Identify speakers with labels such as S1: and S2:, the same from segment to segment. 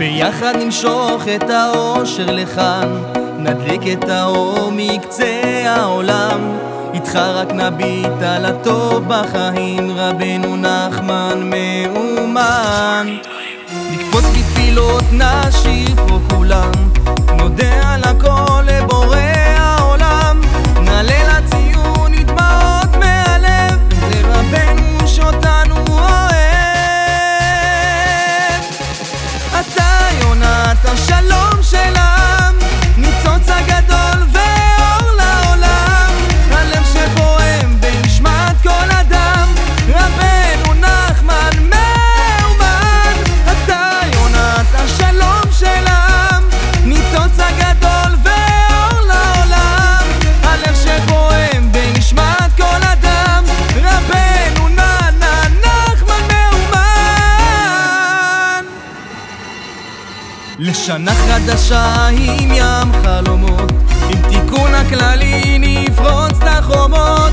S1: ביחד נמשוך את האושר לכאן, נדליק את האור מקצה העולם. איתך רק נביט על הטוב בחיים, רבנו נחמן מאומן. נקפוץ בתפילות נשיר פה כולם, נודה על שנה חדשה עם ים חלומות. עם תיקון הכללי נפרוץ את החומות.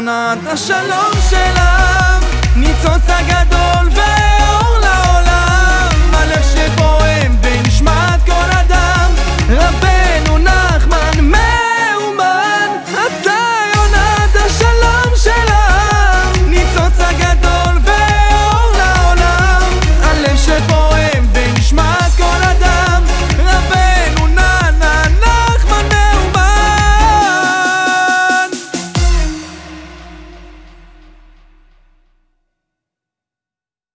S1: עונת השלום שלה ניצוץ הגדול ו...